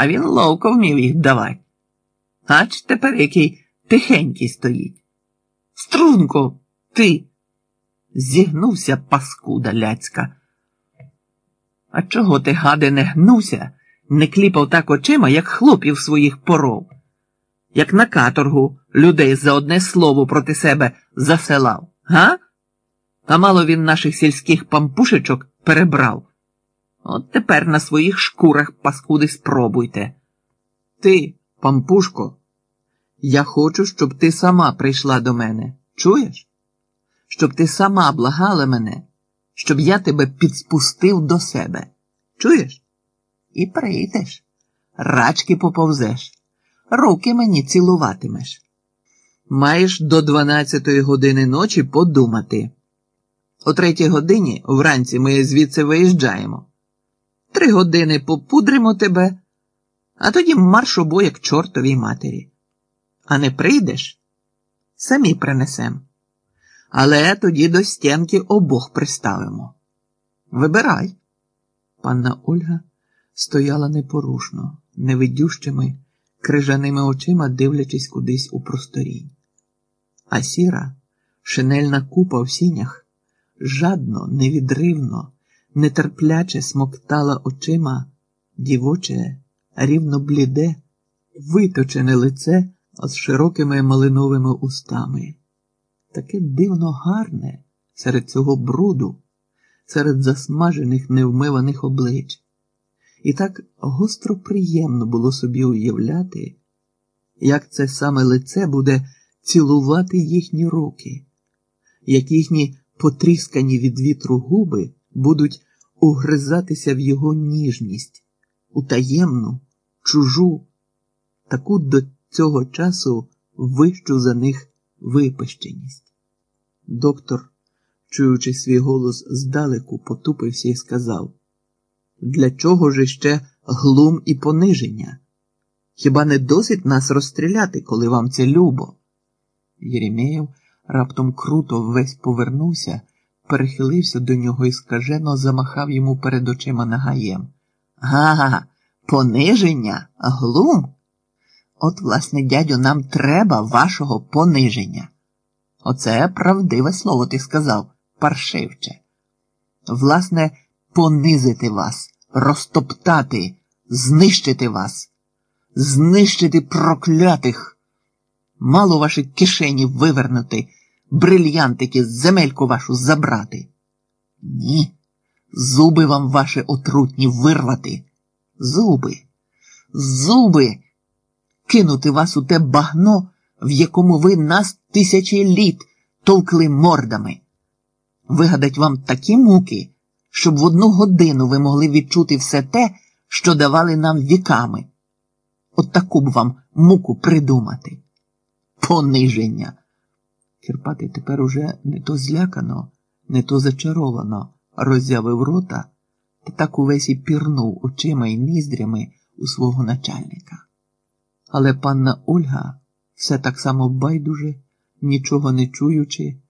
а він ловко вмів їх давати. Ач тепер який тихенький стоїть. Струнко, ти. Зігнувся паскуда ляцька. А чого ти, гаде, не гнувся, не кліпав так очима, як хлопів своїх поров, як на каторгу людей за одне слово проти себе заселав, га? А мало він наших сільських пампушечок перебрав. От тепер на своїх шкурах паскуди спробуйте. Ти, пампушко, я хочу, щоб ти сама прийшла до мене. Чуєш? Щоб ти сама благала мене, щоб я тебе підспустив до себе. Чуєш? І прийдеш, рачки поповзеш, руки мені цілуватимеш. Маєш до 12 години ночі подумати. О третій годині вранці ми звідси виїжджаємо. Три години попудримо тебе, а тоді марш обоє к чортовій матері. А не прийдеш? Самі принесем. Але тоді до стінки обох приставимо. Вибирай. Панна Ольга стояла непорушно, невидющими, крижаними очима дивлячись кудись у просторінь. А сіра, шинельна купа в сінях, жадно, невідривно, нетерпляче смоктала очима дівоче, рівно бліде, виточене лице з широкими малиновими устами. Таке дивно гарне серед цього бруду, серед засмажених невмиваних облич. І так гостро приємно було собі уявляти, як це саме лице буде цілувати їхні руки, як їхні потріскані від вітру губи будуть угризатися в його ніжність, у таємну, чужу, таку до цього часу вищу за них випащеність. Доктор, чуючи свій голос здалеку, потупився і сказав: Для чого ж іще глум і пониження? Хіба не досить нас розстріляти, коли вам це любо? Єремєєв раптом круто весь повернувся, перехилився до нього і скажено замахав йому перед очима нагаєм. Га, пониження, глум? От, власне, дядю, нам треба вашого пониження. Оце правдиве слово ти сказав, паршивче. Власне, понизити вас, розтоптати, знищити вас, знищити проклятих. Мало ваші кишені вивернути, брильянтики, земельку вашу забрати. Ні, зуби вам ваші отрутні вирвати. Зуби, зуби, кинути вас у те багно, в якому ви нас тисячі літ товкли мордами. Вигадать вам такі муки, щоб в одну годину ви могли відчути все те, що давали нам віками. От таку б вам муку придумати. Пониження. Кирпатий тепер уже не то злякано, не то зачаровано роззявив рота та так увесь і пірнув очима і ніздрями у свого начальника. Але панна Ольга все так само байдуже, нічого не чуючи,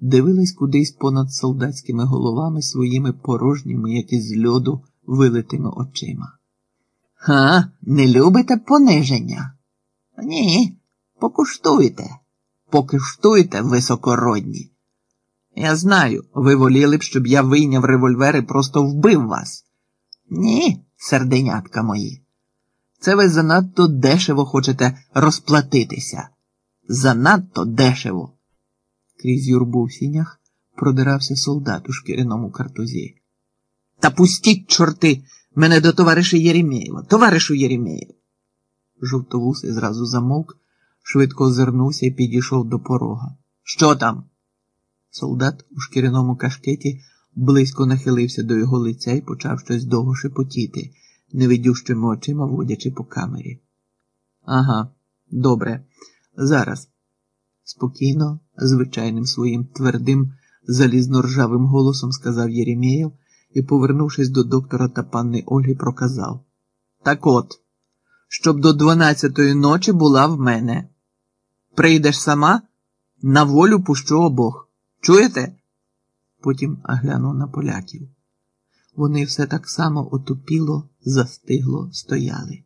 дивилась кудись понад солдатськими головами своїми порожніми, як із льоду, вилитими очима. Га, не любите пониження? Ні, покуштуйте, покуштуйте, високородні. Я знаю, ви воліли б, щоб я вийняв револьвер і просто вбив вас. Ні, серденятка мої. Це ви занадто дешево хочете розплатитися. Занадто дешево. Крізь юрбу в сінях продирався солдат у шкіряному картузі. Та пустіть, чорти, мене до товариша Єремєєва, товаришу Єремєєв. Жовтовусий зразу замовк, швидко озирнувся і підійшов до порога. Що там? Солдат у шкіряному кашкеті близько нахилився до його лиця і почав щось довго шепотіти, невидющими очима водячи по камері. Ага, добре, зараз. Спокійно, звичайним своїм твердим, залізно-ржавим голосом сказав Єремєєв і, повернувшись до доктора та панни Ольги, проказав Так от, щоб до дванадцятої ночі була в мене. Прийдеш сама, на волю пущу обох. Чуєте? Потім оглянув на поляків. Вони все так само отупіло, застигло, стояли.